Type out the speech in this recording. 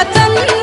वतन